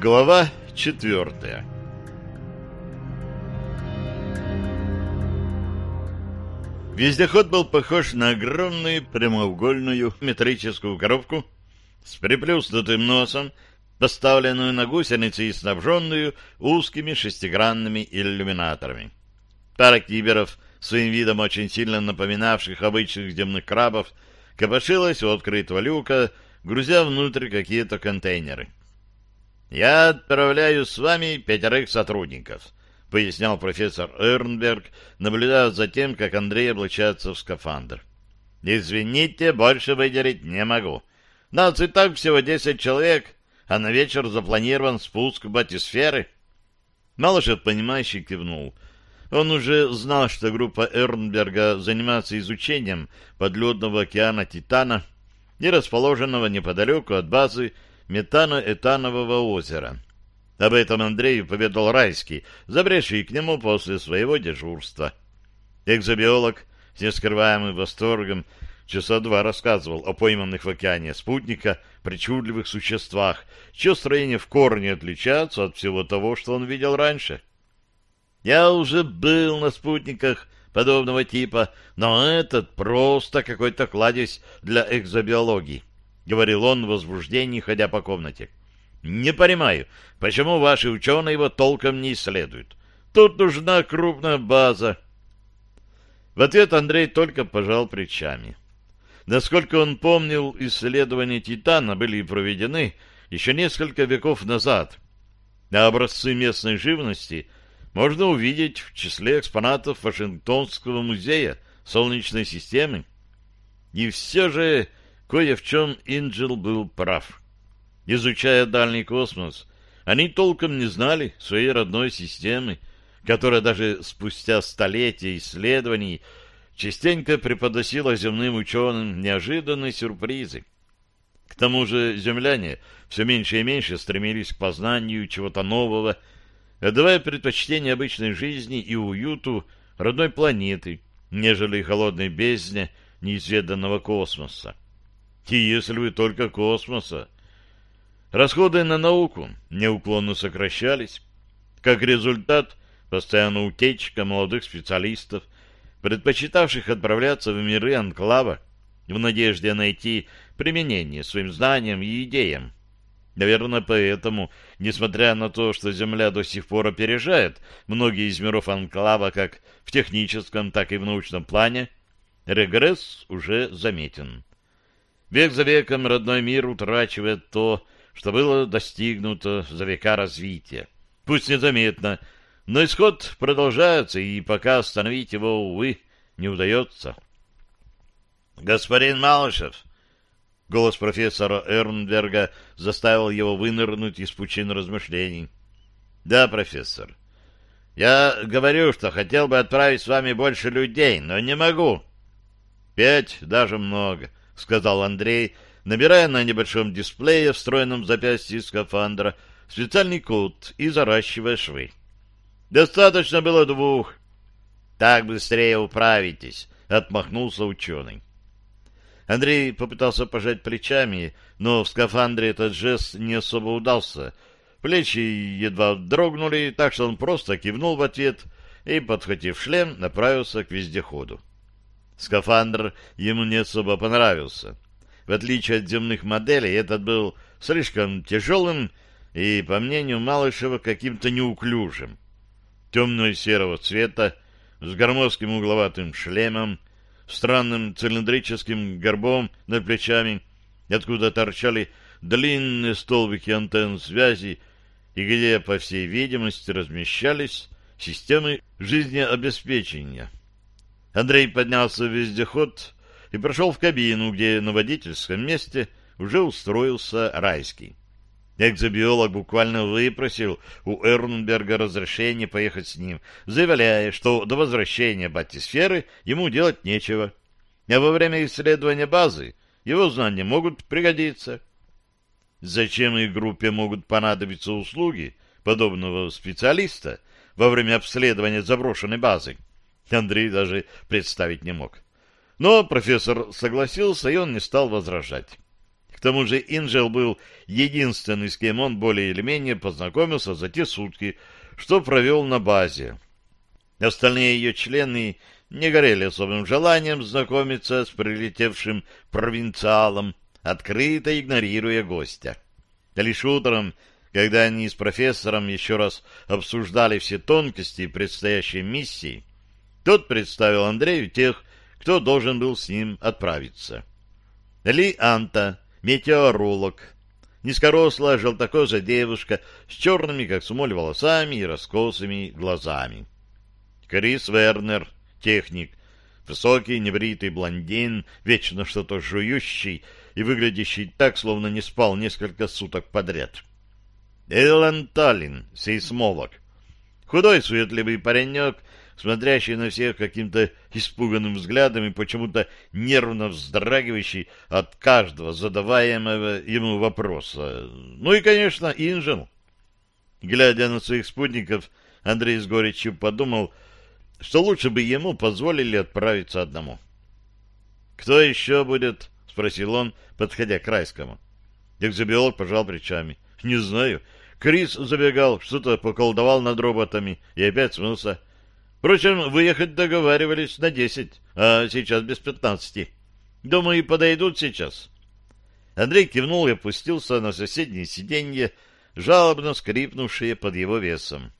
Глава четвертая Вездеход был похож на огромную прямоугольную метрическую коробку с приплюснутым носом, поставленную на гусеницы и снабженную узкими шестигранными иллюминаторами. Пара киберов, своим видом очень сильно напоминавших обычных земных крабов, копошилась у открытого люка, грузя внутрь какие-то контейнеры. «Я отправляю с вами пятерых сотрудников», — пояснял профессор Эрнберг, наблюдая за тем, как Андрей облачается в скафандр. «Извините, больше выделить не могу. Нас и так всего десять человек, а на вечер запланирован спуск в батисферы». Малышев, понимающий, кивнул. Он уже знал, что группа Эрнберга занимается изучением подледного океана Титана и расположенного неподалеку от базы метано-этанового озера. Об этом Андрею поведал Райский, забредший к нему после своего дежурства. Экзобиолог с нескрываемым восторгом часа два рассказывал о пойманных в океане спутника причудливых существах, чье строение в корне отличается от всего того, что он видел раньше. «Я уже был на спутниках подобного типа, но этот просто какой-то кладезь для экзобиологии», — говорил он в возбуждении, ходя по комнате. Не понимаю, почему ваши ученые его толком не исследуют. Тут нужна крупная база. В ответ Андрей только пожал плечами. Насколько он помнил, исследования Титана были проведены еще несколько веков назад, а образцы местной живности можно увидеть в числе экспонатов Вашингтонского музея Солнечной системы. И все же кое в чем Инджел был прав. Изучая дальний космос, они толком не знали своей родной системы, которая даже спустя столетия исследований частенько преподносила земным ученым неожиданные сюрпризы. К тому же земляне все меньше и меньше стремились к познанию чего-то нового, отдавая предпочтение обычной жизни и уюту родной планеты, нежели холодной бездне неизведанного космоса. Если вы только космоса, Расходы на науку неуклонно сокращались. Как результат, постоянно утечка молодых специалистов, предпочитавших отправляться в миры анклава в надежде найти применение своим знаниям и идеям. Наверное, поэтому, несмотря на то, что Земля до сих пор опережает многие из миров анклава как в техническом, так и в научном плане, регресс уже заметен. Век за веком родной мир утрачивает то, что было достигнуто за века развития. Пусть незаметно, но исход продолжается, и пока остановить его, увы, не удается. «Господин Малышев!» Голос профессора Эрнберга заставил его вынырнуть из пучин размышлений. «Да, профессор. Я говорю, что хотел бы отправить с вами больше людей, но не могу». «Пять даже много», — сказал Андрей, — набирая на небольшом дисплее, встроенном в запястье скафандра, специальный код и заращивая швы. «Достаточно было двух». «Так быстрее управитесь», — отмахнулся ученый. Андрей попытался пожать плечами, но в скафандре этот жест не особо удался. Плечи едва дрогнули, так что он просто кивнул в ответ и, подхватив шлем, направился к вездеходу. Скафандр ему не особо понравился. В отличие от земных моделей, этот был слишком тяжелым и, по мнению Малышева, каким-то неуклюжим. Темного серого цвета, с громоздким угловатым шлемом, странным цилиндрическим горбом над плечами, откуда торчали длинные столбики антенн связи и где, по всей видимости, размещались системы жизнеобеспечения. Андрей поднялся в вездеход и прошел в кабину, где на водительском месте уже устроился Райский. Экзобиолог буквально выпросил у Эрнберга разрешение поехать с ним, заявляя, что до возвращения батисферы ему делать нечего, а во время исследования базы его знания могут пригодиться. Зачем их группе могут понадобиться услуги подобного специалиста во время обследования заброшенной базы, Андрей даже представить не мог. Но профессор согласился, и он не стал возражать. К тому же Инжел был единственный, с кем он более или менее познакомился за те сутки, что провел на базе. Остальные ее члены не горели особым желанием знакомиться с прилетевшим провинциалом, открыто игнорируя гостя. Лишь утром, когда они с профессором еще раз обсуждали все тонкости предстоящей миссии, тот представил Андрею тех, кто должен был с ним отправиться. Ли Анта, метеоролог, низкорослая желтокожая девушка с черными, как смоль, волосами и раскосыми глазами. Крис Вернер, техник, высокий, небритый блондин, вечно что-то жующий и выглядящий так, словно не спал несколько суток подряд. Эллен Таллин, сейсмолог, худой суетливый паренек смотрящий на всех каким-то испуганным взглядом и почему-то нервно вздрагивающий от каждого задаваемого ему вопроса. Ну и, конечно, Инжел. Глядя на своих спутников, Андрей с горечью подумал, что лучше бы ему позволили отправиться одному. «Кто еще будет?» — спросил он, подходя к Райскому. Экзобиолог пожал плечами. «Не знаю. Крис забегал, что-то поколдовал над роботами и опять смылся. Впрочем, выехать договаривались на десять, а сейчас без пятнадцати. Думаю, подойдут сейчас. Андрей кивнул и опустился на соседнее сиденье, жалобно скрипнувшее под его весом.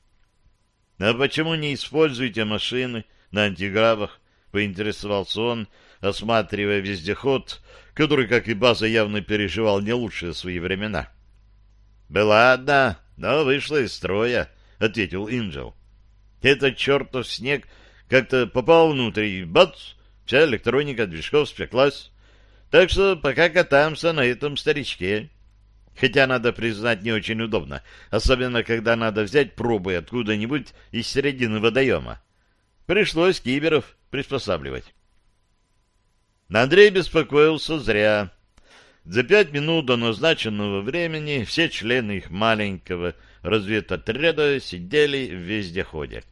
— А почему не используете машины на антигравах? — поинтересовался он, осматривая вездеход, который, как и база, явно переживал не лучшие свои времена. — Была одна, но вышла из строя, — ответил Инджел. Этот чертов снег как-то попал внутрь, и бац, вся электроника движков спеклась. Так что пока катаемся на этом старичке. Хотя, надо признать, не очень удобно, особенно когда надо взять пробы откуда-нибудь из середины водоема. Пришлось киберов приспосабливать. Андрей беспокоился зря. За пять минут до назначенного времени все члены их маленького разведотряда сидели в вездеходе.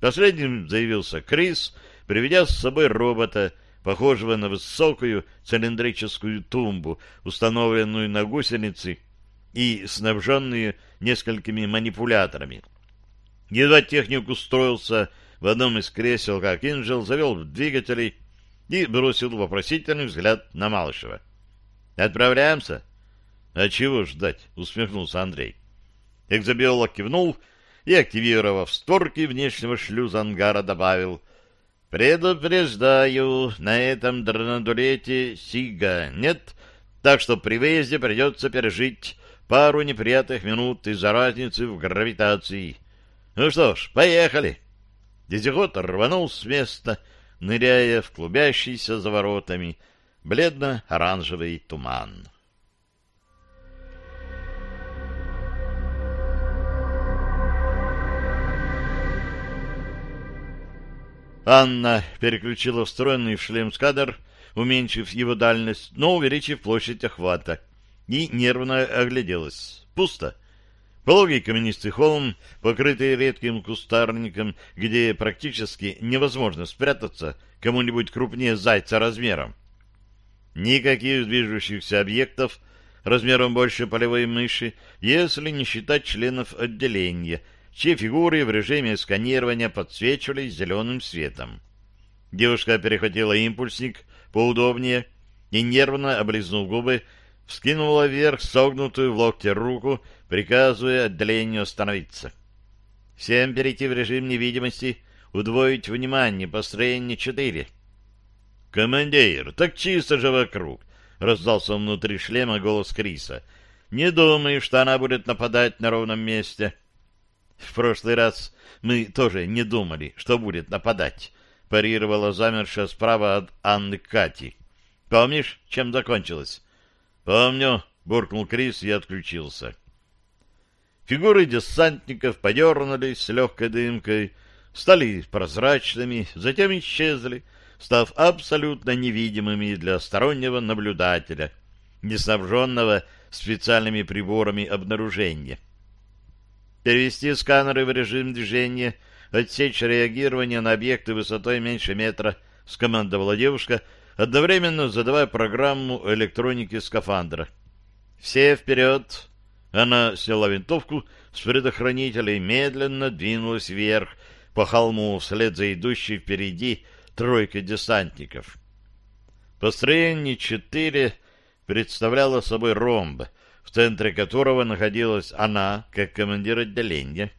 Последним заявился Крис, приведя с собой робота, похожего на высокую цилиндрическую тумбу, установленную на гусенице и снабженную несколькими манипуляторами. Едва техник устроился в одном из кресел, как Инжел завел двигатели и бросил вопросительный взгляд на Малышева. «Отправляемся?» «А чего ждать?» — усмехнулся Андрей. Экзобиолог кивнул и, активировав створки внешнего шлюза ангара, добавил «Предупреждаю, на этом дронодулете Сига нет, так что при выезде придется пережить пару неприятных минут из-за разницы в гравитации. Ну что ж, поехали!» Дезихот рванул с места, ныряя в клубящийся за воротами бледно-оранжевый туман. Анна переключила встроенный в шлем скадр, уменьшив его дальность, но увеличив площадь охвата, и нервно огляделась. Пусто. Пологий каменистый холм, покрытый редким кустарником, где практически невозможно спрятаться кому-нибудь крупнее зайца размером. Никаких движущихся объектов размером больше полевой мыши, если не считать членов отделения — чьи фигуры в режиме сканирования подсвечивались зеленым светом. Девушка перехватила импульсник поудобнее и, нервно облизнув губы, вскинула вверх согнутую в локте руку, приказывая отделению остановиться. Всем перейти в режим невидимости, удвоить внимание, построение четыре. «Командир, так чисто же вокруг!» — раздался внутри шлема голос Криса. «Не думаю, что она будет нападать на ровном месте». В прошлый раз мы тоже не думали, что будет нападать, парировала замершая справа от Анны Кати. Помнишь, чем закончилось? Помню, буркнул Крис и отключился. Фигуры десантников подернулись с легкой дымкой, стали прозрачными, затем исчезли, став абсолютно невидимыми для стороннего наблюдателя, не снабженного специальными приборами обнаружения. Перевести сканеры в режим движения, отсечь реагирование на объекты высотой меньше метра, скомандовала девушка, одновременно задавая программу электроники скафандра. «Все вперед!» Она сняла винтовку с предохранителя и медленно двинулась вверх по холму вслед за идущей впереди тройкой десантников. Построение 4 представляло собой ромб, в центре которого находилась она, как командир отделения.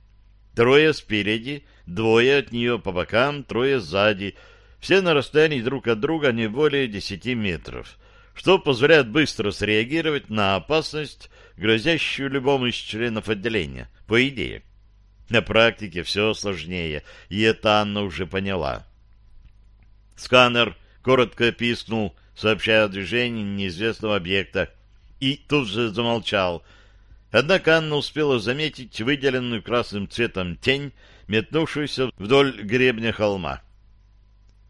Трое спереди, двое от нее по бокам, трое сзади, все на расстоянии друг от друга не более десяти метров, что позволяет быстро среагировать на опасность, грозящую любому из членов отделения, по идее. На практике все сложнее, и это Анна уже поняла. Сканер коротко пискнул, сообщая о движении неизвестного объекта, и тут же замолчал. Однако Анна успела заметить выделенную красным цветом тень, метнувшуюся вдоль гребня холма.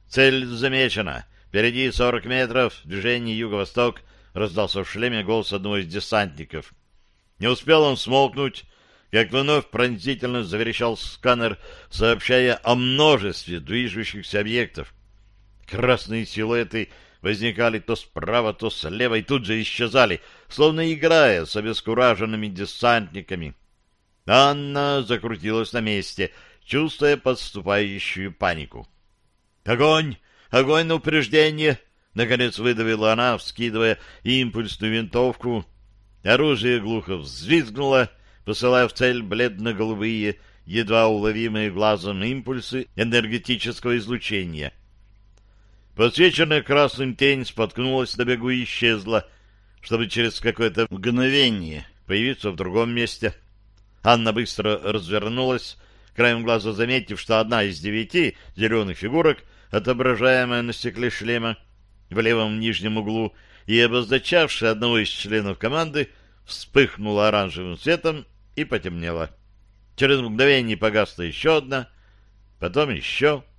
«Цель замечена. Впереди сорок метров, движение юго-восток», — раздался в шлеме голос одного из десантников. Не успел он смолкнуть, как вновь пронзительно заверещал сканер, сообщая о множестве движущихся объектов. Красные силуэты возникали то справа, то слева и тут же исчезали, словно играя с обескураженными десантниками. Анна закрутилась на месте, чувствуя подступающую панику. «Огонь! Огонь на упреждение!» Наконец выдавила она, вскидывая импульсную винтовку. Оружие глухо взвизгнуло, посылая в цель бледно-голубые, едва уловимые глазом импульсы энергетического излучения — Подсвеченная красным тень споткнулась на бегу и исчезла, чтобы через какое-то мгновение появиться в другом месте. Анна быстро развернулась, краем глаза заметив, что одна из девяти зеленых фигурок, отображаемая на стекле шлема в левом нижнем углу и обозначавшая одного из членов команды, вспыхнула оранжевым цветом и потемнела. Через мгновение погасла еще одна, потом еще —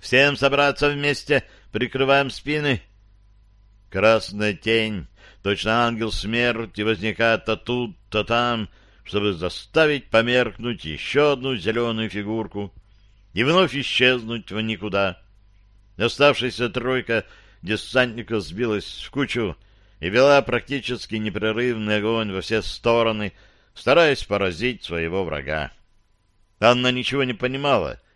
Всем собраться вместе, прикрываем спины. Красная тень, точно ангел смерти, возникает то тут, то там, чтобы заставить померкнуть еще одну зеленую фигурку и вновь исчезнуть в никуда. Оставшаяся тройка десантников сбилась в кучу и вела практически непрерывный огонь во все стороны, стараясь поразить своего врага. Анна ничего не понимала —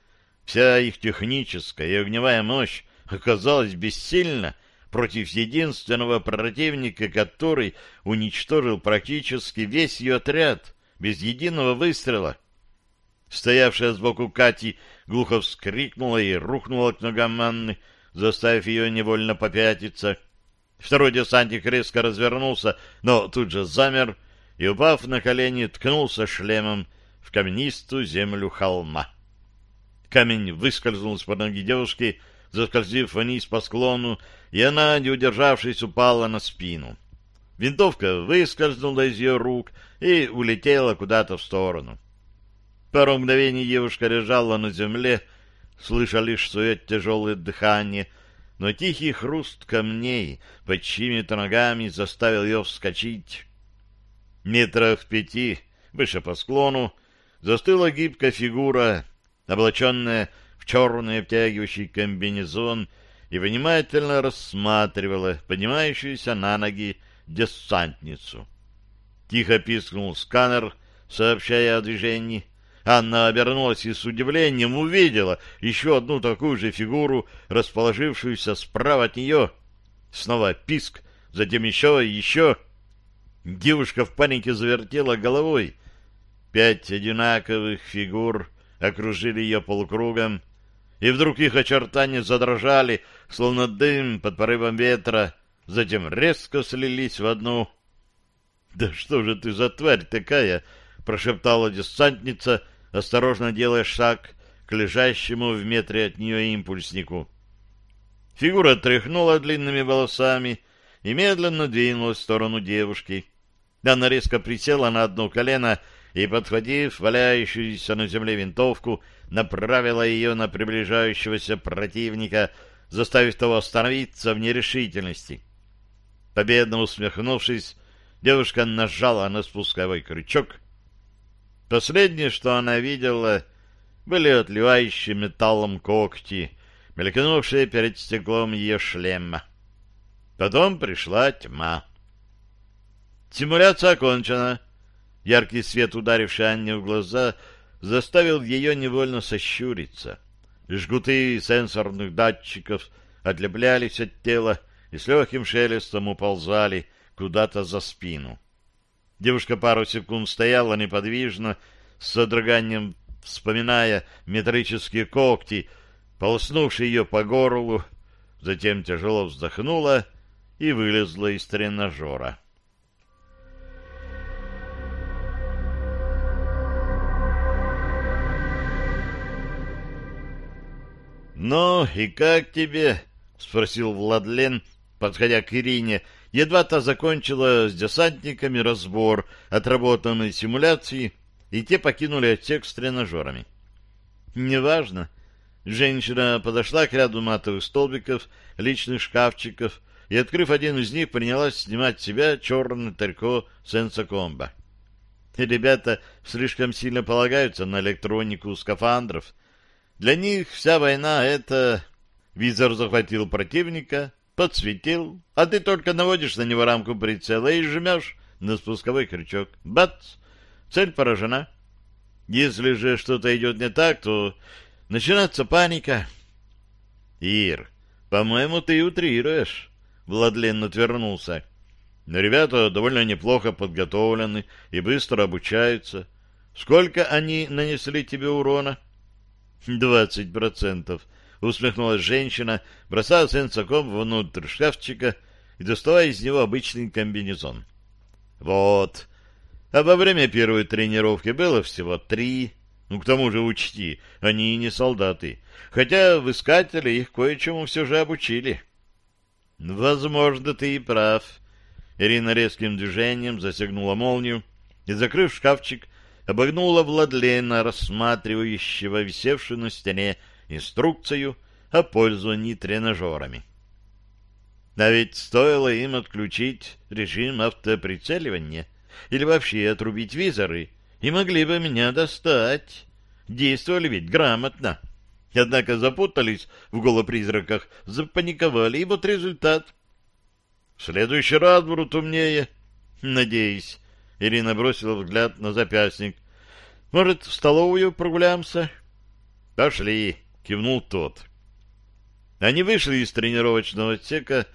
Вся их техническая и огневая мощь оказалась бессильна против единственного противника, который уничтожил практически весь ее отряд без единого выстрела. Стоявшая сбоку Кати глухо вскрикнула и рухнула к ногам Анны, заставив ее невольно попятиться. Второй десантник резко развернулся, но тут же замер и, упав на колени, ткнулся шлемом в каменистую землю холма. Камень выскользнул из-под ноги девушки, заскользив вниз по склону, и она, не удержавшись, упала на спину. Винтовка выскользнула из ее рук и улетела куда-то в сторону. Пару мгновений девушка лежала на земле, слыша лишь свое тяжелое дыхание, но тихий хруст камней под чьими-то ногами заставил ее вскочить. Метрах пяти, выше по склону, застыла гибкая фигура облаченная в черный обтягивающий комбинезон, и внимательно рассматривала поднимающуюся на ноги десантницу. Тихо пискнул сканер, сообщая о движении. Анна обернулась и с удивлением увидела еще одну такую же фигуру, расположившуюся справа от нее. Снова писк, затем еще и еще. Девушка в панике завертела головой. Пять одинаковых фигур окружили ее полукругом, и вдруг их очертания задрожали, словно дым под порывом ветра, затем резко слились в одну. — Да что же ты за тварь такая? — прошептала десантница, осторожно делая шаг к лежащему в метре от нее импульснику. Фигура тряхнула длинными волосами и медленно двинулась в сторону девушки. Она резко присела на одно колено и, подхватив валяющуюся на земле винтовку, направила ее на приближающегося противника, заставив того остановиться в нерешительности. Победно усмехнувшись, девушка нажала на спусковой крючок. Последнее, что она видела, были отливающие металлом когти, мелькнувшие перед стеклом ее шлема. Потом пришла тьма. Симуляция окончена. Яркий свет, ударивший Анне в глаза, заставил ее невольно сощуриться. Жгуты сенсорных датчиков отлеплялись от тела и с легким шелестом уползали куда-то за спину. Девушка пару секунд стояла неподвижно, с содроганием вспоминая метрические когти, полоснувшие ее по горлу, затем тяжело вздохнула и вылезла из тренажера. «Ну, и как тебе?» — спросил Владлен, подходя к Ирине. Едва та закончила с десантниками разбор отработанной симуляции, и те покинули отсек с тренажерами. «Неважно». Женщина подошла к ряду матовых столбиков, личных шкафчиков, и, открыв один из них, принялась снимать с себя черное трико сенсокомба. Ребята слишком сильно полагаются на электронику скафандров, для них вся война — это... Визор захватил противника, подсветил, а ты только наводишь на него рамку прицела и жмешь на спусковой крючок. Бац! Цель поражена. Если же что-то идет не так, то начинается паника. Ир, по-моему, ты утрируешь. Владлен отвернулся. Но ребята довольно неплохо подготовлены и быстро обучаются. Сколько они нанесли тебе урона? — «Двадцать процентов», — усмехнулась женщина, бросая сенсаком внутрь шкафчика и доставая из него обычный комбинезон. «Вот. А во время первой тренировки было всего три. Ну, к тому же учти, они не солдаты, хотя в искателе их кое-чему все же обучили». «Возможно, ты и прав». Ирина резким движением засягнула молнию и, закрыв шкафчик, обогнула Владлена, рассматривающего висевшую на стене инструкцию о пользовании тренажерами. А ведь стоило им отключить режим автоприцеливания или вообще отрубить визоры, и могли бы меня достать. Действовали ведь грамотно. Однако запутались в голопризраках, запаниковали, и вот результат. В следующий раз будут умнее. Надеюсь. Ирина бросила взгляд на запястник. «Может, в столовую прогуляемся?» «Пошли», — кивнул тот. Они вышли из тренировочного отсека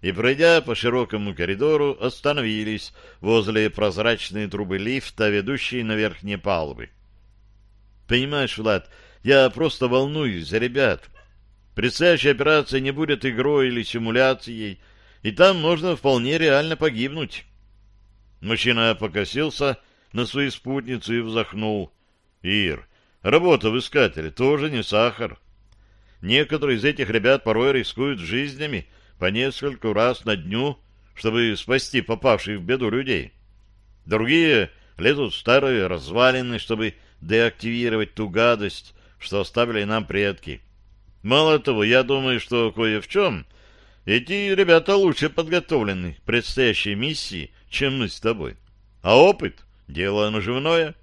и, пройдя по широкому коридору, остановились возле прозрачной трубы лифта, ведущей на верхние палубы. «Понимаешь, Влад, я просто волнуюсь за ребят. Предстоящая операция не будет игрой или симуляцией, и там можно вполне реально погибнуть». Мужчина покосился на свою спутницу и вздохнул. «Ир, работа в искателе тоже не сахар. Некоторые из этих ребят порой рискуют жизнями по нескольку раз на дню, чтобы спасти попавших в беду людей. Другие лезут в старые развалины, чтобы деактивировать ту гадость, что оставили нам предки. Мало того, я думаю, что кое в чем эти ребята лучше подготовлены к предстоящей миссии, чем мы с тобой. А опыт — дело наживное.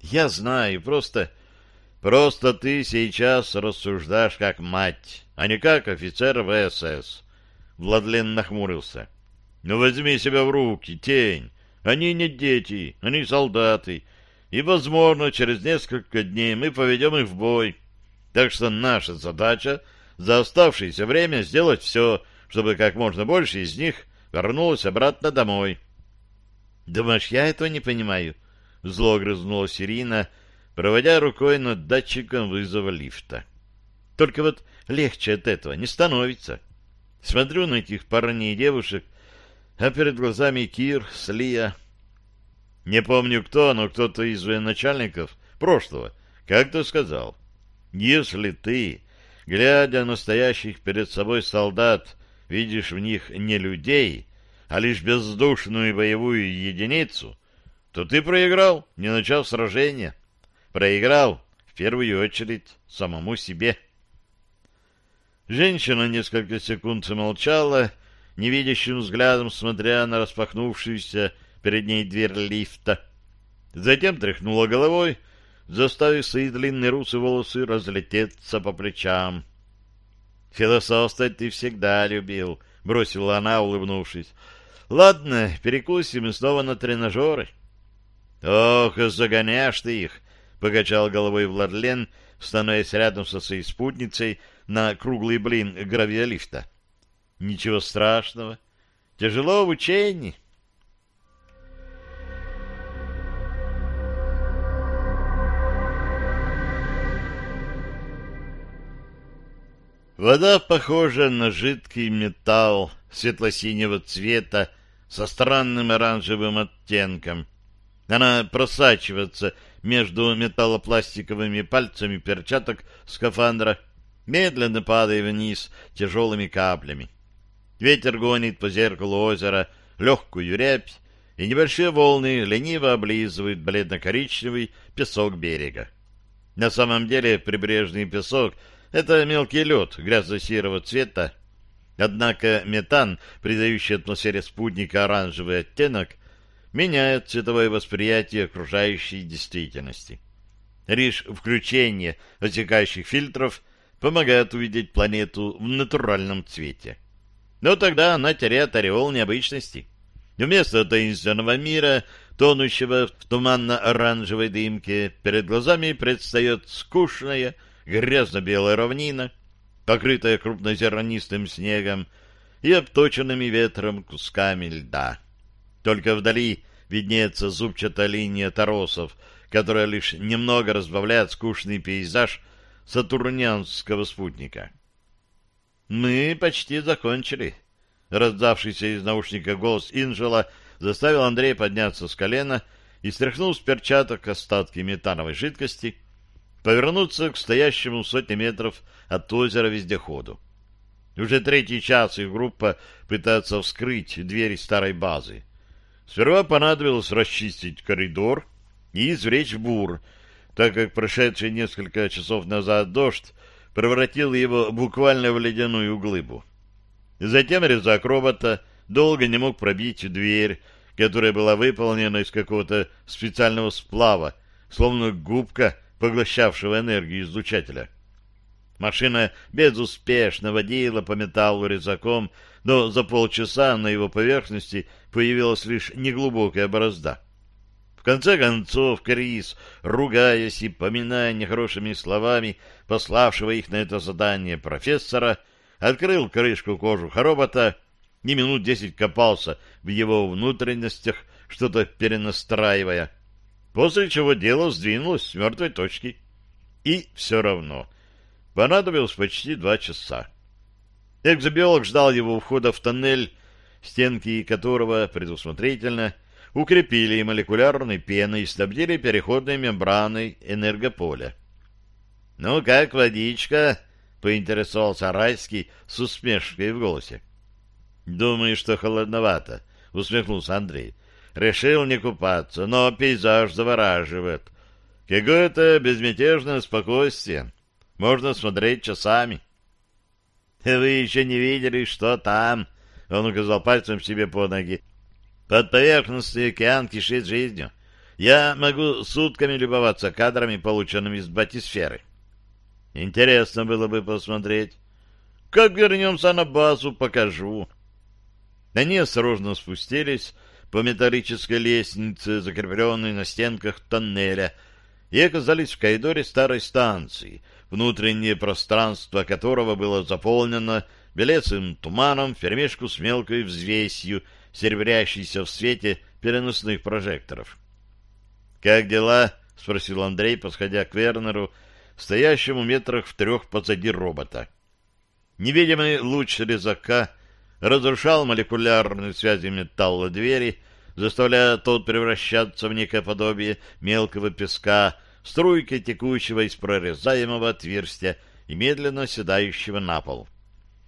Я знаю, просто... Просто ты сейчас рассуждаешь как мать, а не как офицер ВСС. Владлен нахмурился. Ну, возьми себя в руки, тень. Они не дети, они солдаты. И, возможно, через несколько дней мы поведем их в бой. Так что наша задача за оставшееся время сделать все, чтобы как можно больше из них вернулась обратно домой. — Думаешь, я этого не понимаю? — зло грызнулась Ирина, проводя рукой над датчиком вызова лифта. — Только вот легче от этого не становится. Смотрю на этих парней и девушек, а перед глазами Кир, Слия. Не помню кто, но кто-то из военачальников прошлого как-то сказал, если ты, глядя на стоящих перед собой солдат, видишь в них не людей, а лишь бездушную боевую единицу, то ты проиграл, не начав сражения. Проиграл, в первую очередь, самому себе. Женщина несколько секунд замолчала, невидящим взглядом смотря на распахнувшуюся перед ней дверь лифта. Затем тряхнула головой, заставив свои длинные русые волосы разлететься по плечам. Философствовать ты всегда любил, — бросила она, улыбнувшись. — Ладно, перекусим и снова на тренажеры. Ох, загоняешь ты их, покачал головой Владлен, становясь рядом со своей спутницей на круглый блин гравиолифта. Ничего страшного. Тяжело в учении. Вода похожа на жидкий металл светло-синего цвета со странным оранжевым оттенком. Она просачивается между металлопластиковыми пальцами перчаток скафандра, медленно падая вниз тяжелыми каплями. Ветер гонит по зеркалу озера легкую рябь, и небольшие волны лениво облизывают бледно-коричневый песок берега. На самом деле прибрежный песок — это мелкий лед грязно-серого цвета, однако метан, придающий атмосфере спутника оранжевый оттенок, меняет цветовое восприятие окружающей действительности. Лишь включение отсекающих фильтров помогает увидеть планету в натуральном цвете. Но тогда она теряет ореол необычности. Вместо таинственного мира, тонущего в туманно-оранжевой дымке, перед глазами предстает скучная, грязно-белая равнина, покрытая крупнозернистым снегом и обточенными ветром кусками льда. Только вдали виднеется зубчатая линия торосов, которая лишь немного разбавляет скучный пейзаж сатурнианского спутника. «Мы почти закончили», — раздавшийся из наушника голос Инжела заставил Андрея подняться с колена и, стряхнув с перчаток остатки метановой жидкости, повернуться к стоящему сотни метров от озера вездеходу. Уже третий час их группа пытается вскрыть двери старой базы. Сперва понадобилось расчистить коридор и извлечь бур, так как прошедший несколько часов назад дождь превратил его буквально в ледяную глыбу. Затем резак робота долго не мог пробить дверь, которая была выполнена из какого-то специального сплава, словно губка поглощавшего энергию излучателя. Машина безуспешно водила по металлу резаком, но за полчаса на его поверхности появилась лишь неглубокая борозда. В конце концов, Крис, ругаясь и поминая нехорошими словами пославшего их на это задание профессора, открыл крышку кожуха робота и минут десять копался в его внутренностях, что-то перенастраивая после чего дело сдвинулось с мертвой точки. И все равно понадобилось почти два часа. Экзобиолог ждал его входа в тоннель, стенки которого предусмотрительно укрепили молекулярной пеной и снабдили переходной мембраной энергополя. — Ну как, водичка? — поинтересовался Райский с усмешкой в голосе. — Думаю, что холодновато, — усмехнулся Андрей. Решил не купаться, но пейзаж завораживает. Какое-то безмятежное спокойствие. Можно смотреть часами. — Вы еще не видели, что там? — он указал пальцем себе по ноги. — Под поверхностью океан кишит жизнью. Я могу сутками любоваться кадрами, полученными из батисферы. Интересно было бы посмотреть. Как вернемся на базу, покажу. Они осторожно спустились по металлической лестнице, закрепленной на стенках тоннеля, и оказались в коридоре старой станции, внутреннее пространство которого было заполнено белесым туманом вперемешку с мелкой взвесью, серебрящейся в свете переносных прожекторов. «Как дела?» — спросил Андрей, подходя к Вернеру, стоящему метрах в трех позади робота. Невидимый луч резака — разрушал молекулярные связи металла двери, заставляя тот превращаться в некое подобие мелкого песка, струйкой текущего из прорезаемого отверстия и медленно седающего на пол.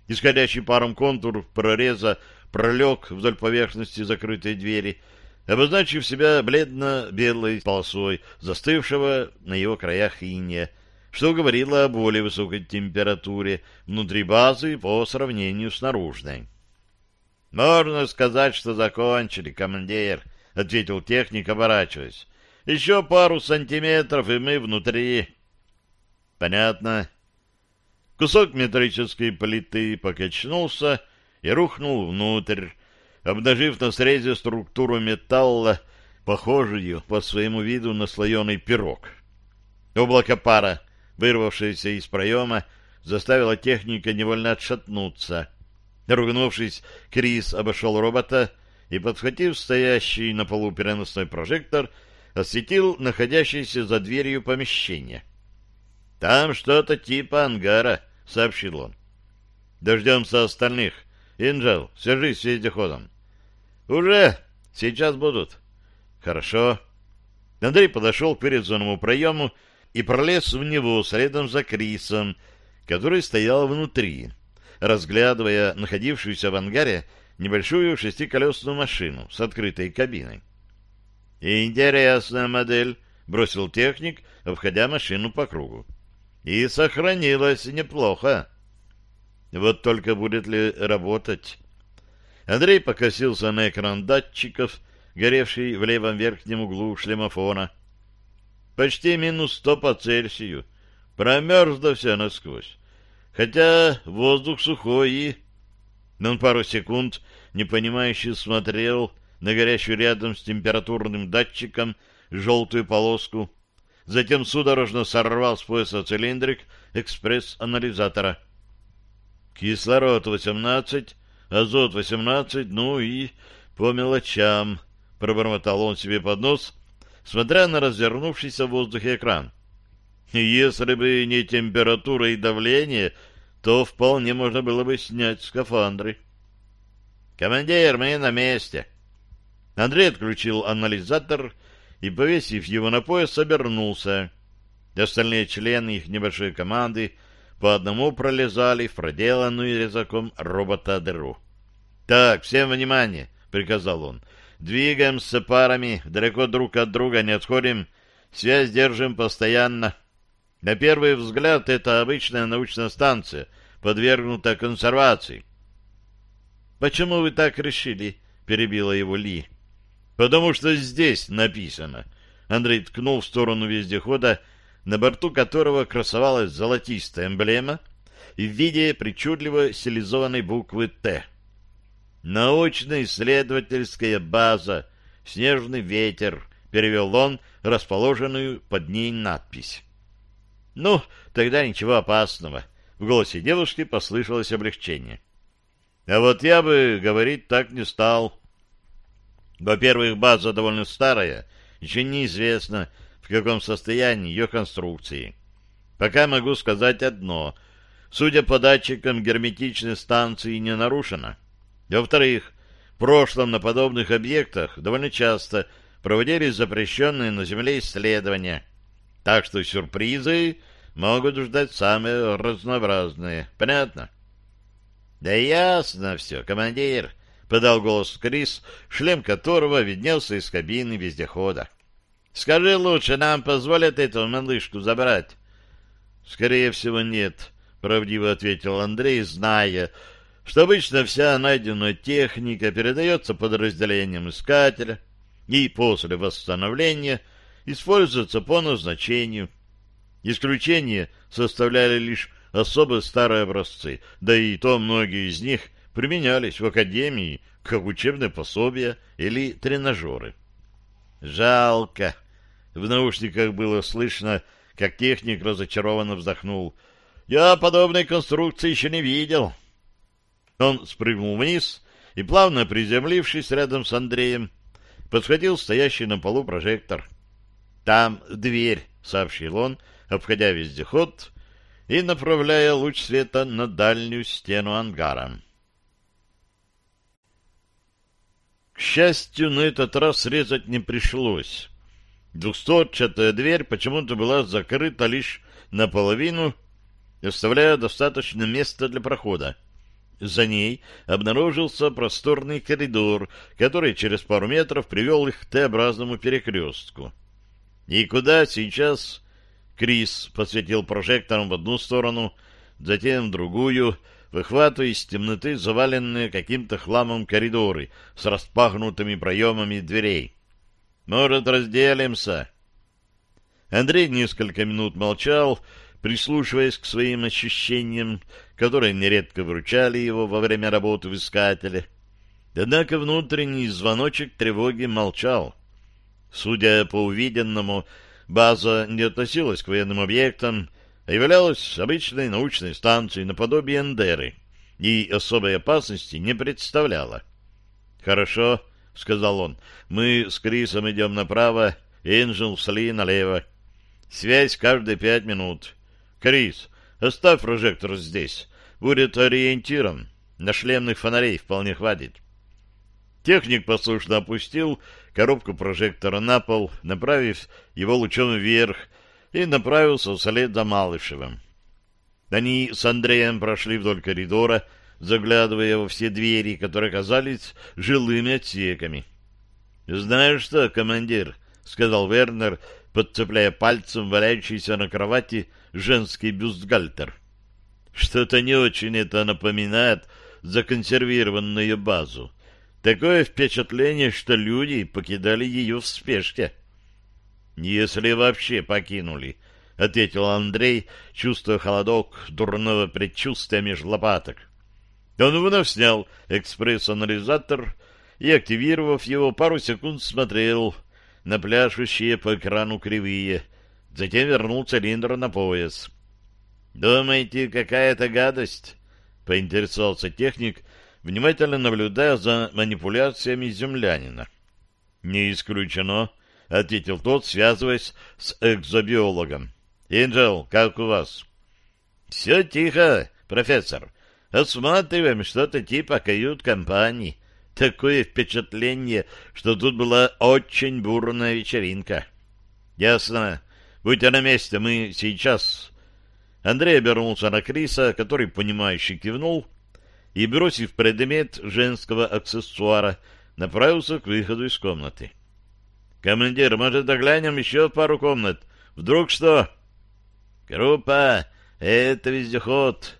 Исходящий паром контур прореза пролег вдоль поверхности закрытой двери, обозначив себя бледно-белой полосой, застывшего на его краях иния, что говорило о более высокой температуре внутри базы по сравнению с наружной. «Можно сказать, что закончили, командир», — ответил техник, оборачиваясь. «Еще пару сантиметров, и мы внутри». «Понятно». Кусок металлической плиты покачнулся и рухнул внутрь, обнажив на срезе структуру металла, похожую по своему виду на слоеный пирог. Облако пара, вырвавшееся из проема, заставило техника невольно отшатнуться. Ругнувшись, Крис обошел робота и, подхватив стоящий на полу переносной прожектор, осветил находящееся за дверью помещение. «Там что-то типа ангара», — сообщил он. «Дождемся остальных. Инжел, свяжись с вездеходом». «Уже! Сейчас будут». «Хорошо». Андрей подошел к вырезанному проему и пролез в него следом за Крисом, который стоял внутри, разглядывая находившуюся в ангаре небольшую шестиколесную машину с открытой кабиной. «Интересная модель», — бросил техник, обходя машину по кругу. «И сохранилась неплохо». Вот только будет ли работать? Андрей покосился на экран датчиков, горевший в левом верхнем углу шлемофона. Почти минус сто по Цельсию. Промерзло все насквозь. Хотя воздух сухой и... Он пару секунд непонимающе смотрел на горящую рядом с температурным датчиком желтую полоску, затем судорожно сорвал с пояса цилиндрик экспресс-анализатора. Кислород 18, азот 18, ну и по мелочам, пробормотал он себе под нос, смотря на развернувшийся в воздухе экран. Если бы не температура и давление, то вполне можно было бы снять скафандры. «Командир, мы на месте!» Андрей отключил анализатор и, повесив его на пояс, обернулся. Остальные члены их небольшой команды по одному пролезали в проделанную резаком робота дыру. «Так, всем внимание!» — приказал он. «Двигаемся парами, далеко друг от друга не отходим, связь держим постоянно. На первый взгляд это обычная научная станция, подвергнута консервации». «Почему вы так решили?» — перебила его Ли. «Потому что здесь написано». Андрей ткнул в сторону вездехода, — на борту которого красовалась золотистая эмблема в виде причудливо стилизованной буквы «Т». «Научно-исследовательская база. Снежный ветер», — перевел он расположенную под ней надпись. «Ну, тогда ничего опасного». В голосе девушки послышалось облегчение. «А вот я бы говорить так не стал. Во-первых, база довольно старая, еще неизвестно, в каком состоянии ее конструкции. Пока могу сказать одно. Судя по датчикам, герметичность станции не нарушена. Во-вторых, в прошлом на подобных объектах довольно часто проводились запрещенные на Земле исследования. Так что сюрпризы могут ждать самые разнообразные. Понятно? — Да ясно все, командир, — подал голос Крис, шлем которого виднелся из кабины вездехода. Скажи лучше, нам позволят эту малышку забрать? — Скорее всего, нет, — правдиво ответил Андрей, зная, что обычно вся найденная техника передается подразделениям искателя и после восстановления используется по назначению. Исключение составляли лишь особо старые образцы, да и то многие из них применялись в академии как учебные пособия или тренажеры. «Жалко», в наушниках было слышно, как техник разочарованно вздохнул. «Я подобной конструкции еще не видел». Он спрыгнул вниз и, плавно приземлившись рядом с Андреем, подсхватил стоящий на полу прожектор. «Там дверь», — сообщил он, обходя вездеход и направляя луч света на дальнюю стену ангара. К счастью, на этот раз срезать не пришлось. Двухстворчатая дверь почему-то была закрыта лишь наполовину, оставляя достаточно места для прохода. За ней обнаружился просторный коридор, который через пару метров привел их к Т-образному перекрестку. И куда сейчас... Крис посветил прожектором в одну сторону, затем в другую, выхватывая из темноты заваленные каким-то хламом коридоры с распахнутыми проемами дверей. Может, разделимся?» Андрей несколько минут молчал, прислушиваясь к своим ощущениям, которые нередко выручали его во время работы в искателе. Однако внутренний звоночек тревоги молчал. Судя по увиденному, база не относилась к военным объектам, а являлась обычной научной станцией наподобие Эндеры и особой опасности не представляла. «Хорошо», — сказал он, — «мы с Крисом идем направо, Энджел Сли налево. Связь каждые пять минут. Крис, оставь прожектор здесь, будет ориентиром, на шлемных фонарей вполне хватит». Техник послушно опустил коробку прожектора на пол, направив его лучом вверх, и направился вслед за Малышевым. Они с Андреем прошли вдоль коридора, заглядывая во все двери, которые казались жилыми отсеками. — Знаешь что, командир, — сказал Вернер, подцепляя пальцем валяющийся на кровати женский бюстгальтер. — Что-то не очень это напоминает законсервированную базу. Такое впечатление, что люди покидали ее в спешке. — Если вообще покинули, — ответил Андрей, чувствуя холодок дурного предчувствия меж лопаток. Он вновь снял экспресс-анализатор и, активировав его, пару секунд смотрел на пляшущие по экрану кривые. Затем вернул цилиндр на пояс. «Думаете, какая-то гадость?» — поинтересовался техник, внимательно наблюдая за манипуляциями землянина. «Не исключено», — ответил тот, связываясь с экзобиологом. «Инджел, как у вас?» «Все тихо, профессор. Осматриваем что-то типа кают-компании. Такое впечатление, что тут была очень бурная вечеринка». «Ясно. Будьте на месте, мы сейчас...» Андрей обернулся на Криса, который, понимающе кивнул, и, бросив предмет женского аксессуара, направился к выходу из комнаты. «Командир, может, доглянем еще пару комнат? Вдруг что?» «Группа, это вездеход!»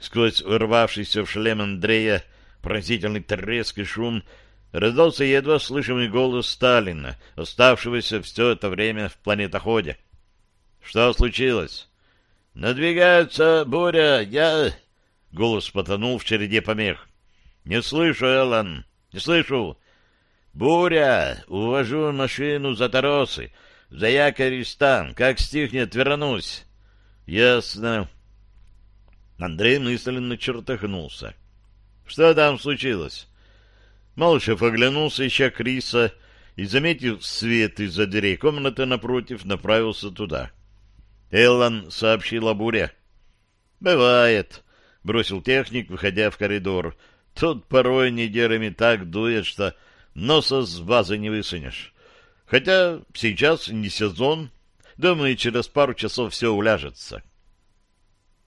Сквозь урвавшийся в шлем Андрея пронзительный треск и шум раздался едва слышимый голос Сталина, оставшегося все это время в планетоходе. «Что случилось?» «Надвигается буря, я...» Голос потонул в череде помех. «Не слышу, Эллен, не слышу!» «Буря! Увожу машину за торосы, за якорь стан. Как стихнет, вернусь!» «Ясно!» Андрей мысленно чертыхнулся. «Что там случилось?» Малышев оглянулся, ища Криса, и, заметив свет из-за дверей комнаты напротив, направился туда. Эллан сообщил о буре. «Бывает», — бросил техник, выходя в коридор. «Тут порой неделями так дует, что носа с базы не высунешь. Хотя сейчас не сезон. Думаю, через пару часов все уляжется».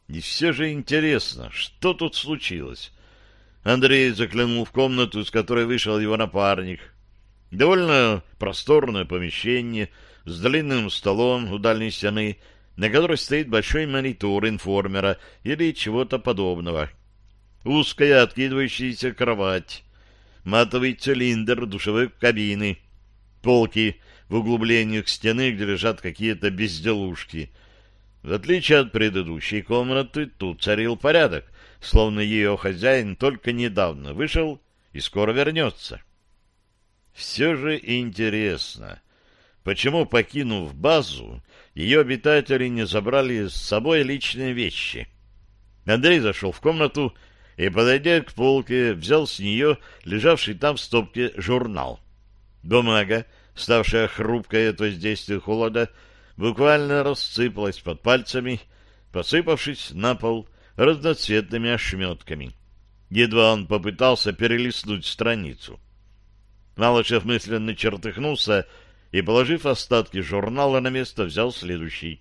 И все же интересно, что тут случилось? Андрей заглянул в комнату, из которой вышел его напарник. Довольно просторное помещение с длинным столом у дальней стены — на которой стоит большой монитор информера или чего-то подобного. Узкая откидывающаяся кровать, матовый цилиндр душевой кабины, полки в углублениях стены, где лежат какие-то безделушки. В отличие от предыдущей комнаты, тут царил порядок, словно ее хозяин только недавно вышел и скоро вернется. Все же интересно, почему, покинув базу, ее обитатели не забрали с собой личные вещи. Андрей зашел в комнату и, подойдя к полке, взял с нее лежавший там в стопке журнал. Бумага, ставшая хрупкой от воздействия холода, буквально рассыпалась под пальцами, посыпавшись на пол разноцветными ошметками. Едва он попытался перелистнуть страницу. Малышев мысленно чертыхнулся и, положив остатки журнала на место, взял следующий.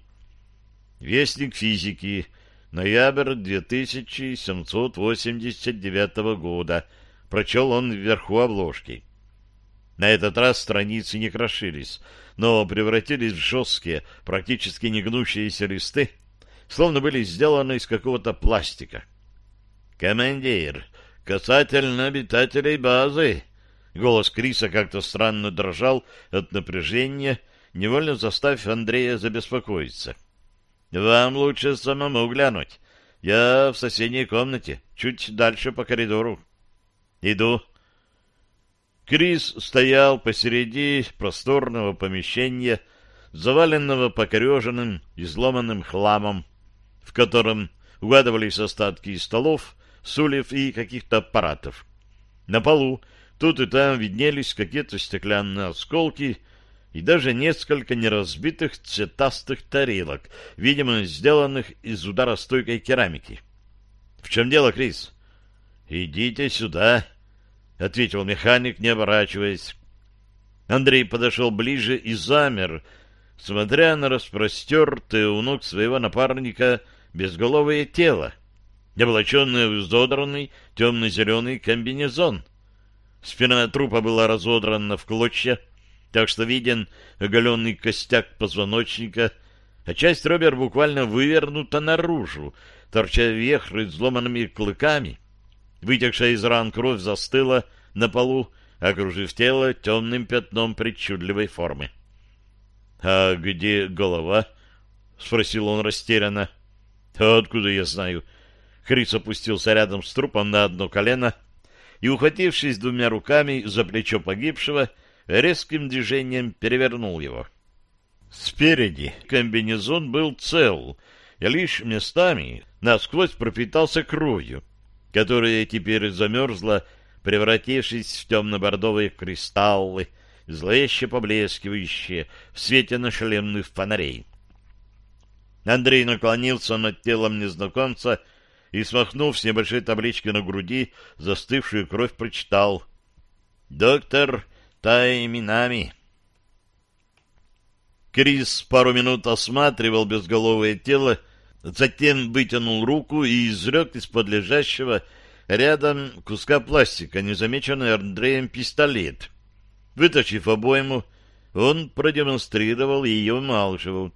Вестник физики. Ноябрь 2789 года. Прочел он вверху обложки. На этот раз страницы не крошились, но превратились в жесткие, практически негнущиеся листы, словно были сделаны из какого-то пластика. «Командир, касательно обитателей базы», Голос Криса как-то странно дрожал от напряжения, невольно заставив Андрея забеспокоиться. «Вам лучше самому глянуть. Я в соседней комнате, чуть дальше по коридору». «Иду». Крис стоял посреди просторного помещения, заваленного покореженным, изломанным хламом, в котором угадывались остатки столов, стульев и каких-то аппаратов. На полу тут и там виднелись какие-то стеклянные осколки и даже несколько неразбитых цветастых тарелок, видимо, сделанных из ударостойкой керамики. — В чем дело, Крис? — Идите сюда, — ответил механик, не оборачиваясь. Андрей подошел ближе и замер, смотря на распростертое у ног своего напарника безголовое тело, облаченное в изодранный темно-зеленый комбинезон. Спина трупа была разодрана в клочья, так что виден оголенный костяк позвоночника, а часть робер буквально вывернута наружу, торча вверх изломанными клыками. Вытекшая из ран кровь застыла на полу, окружив тело темным пятном причудливой формы. — А где голова? — спросил он растерянно. — Откуда я знаю? Хрис опустился рядом с трупом на одно колено и, ухватившись двумя руками за плечо погибшего, резким движением перевернул его. Спереди комбинезон был цел, и лишь местами насквозь пропитался кровью которая теперь замерзла, превратившись в темно-бордовые кристаллы, зловеще поблескивающие в свете нашлемных фонарей. Андрей наклонился над телом незнакомца и, смахнув с небольшой таблички на груди, застывшую кровь прочитал «Доктор Тайминами». Крис пару минут осматривал безголовое тело, Затем вытянул руку и изрек из-под лежащего рядом куска пластика, незамеченный Андреем пистолет. Вытащив обойму, он продемонстрировал ее Малышеву.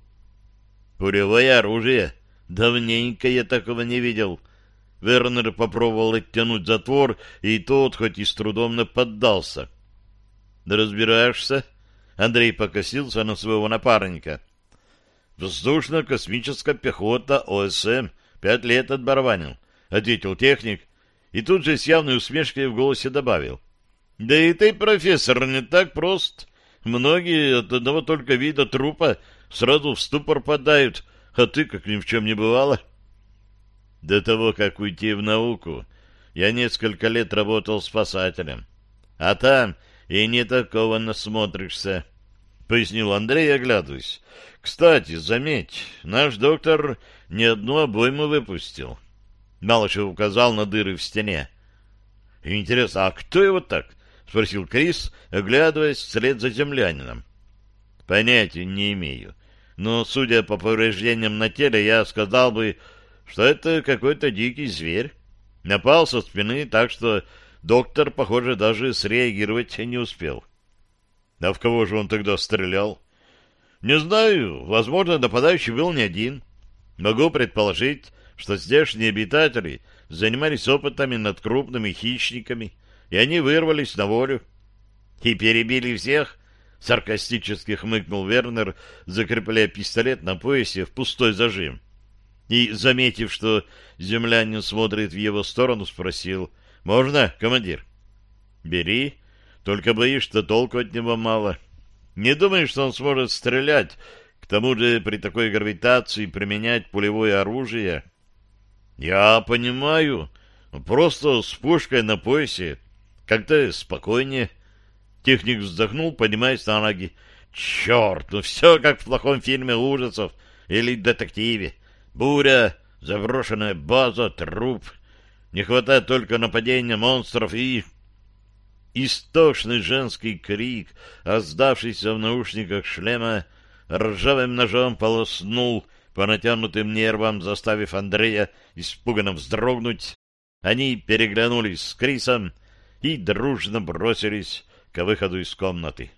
«Пулевое оружие! Давненько я такого не видел!» Вернер попробовал оттянуть затвор, и тот, хоть и с трудом, но поддался. «Да разбираешься?» Андрей покосился на своего напарника. Воздушно-космическая пехота ОСМ пять лет отбарванил, — ответил техник, и тут же с явной усмешкой в голосе добавил. — Да и ты, профессор, не так прост. Многие от одного только вида трупа сразу в ступор падают, а ты, как ни в чем не бывало. До того, как уйти в науку, я несколько лет работал спасателем. А там и не такого насмотришься, — пояснил Андрей, оглядываясь. Кстати, заметь, наш доктор ни одну обойму выпустил. Малышев указал на дыры в стене. Интересно, а кто его так? Спросил Крис, оглядываясь вслед за землянином. Понятия не имею. Но, судя по повреждениям на теле, я сказал бы, что это какой-то дикий зверь. Напал со спины, так что доктор, похоже, даже среагировать не успел. А в кого же он тогда стрелял? Не знаю, возможно, нападающий был не один. Могу предположить, что здешние обитатели занимались опытами над крупными хищниками, и они вырвались на волю. И перебили всех, — саркастически хмыкнул Вернер, закрепляя пистолет на поясе в пустой зажим. И, заметив, что землянин смотрит в его сторону, спросил, — Можно, командир? — Бери, только боюсь, что толку от него мало. — не думаю, что он сможет стрелять, к тому же при такой гравитации применять пулевое оружие. Я понимаю, просто с пушкой на поясе как-то спокойнее. Техник вздохнул, поднимаясь на ноги. Черт, ну все как в плохом фильме ужасов или детективе. Буря, заброшенная база, труп. Не хватает только нападения монстров и Истошный женский крик, оздавшийся в наушниках шлема, ржавым ножом полоснул по натянутым нервам, заставив Андрея испуганно вздрогнуть. Они переглянулись с Крисом и дружно бросились к выходу из комнаты.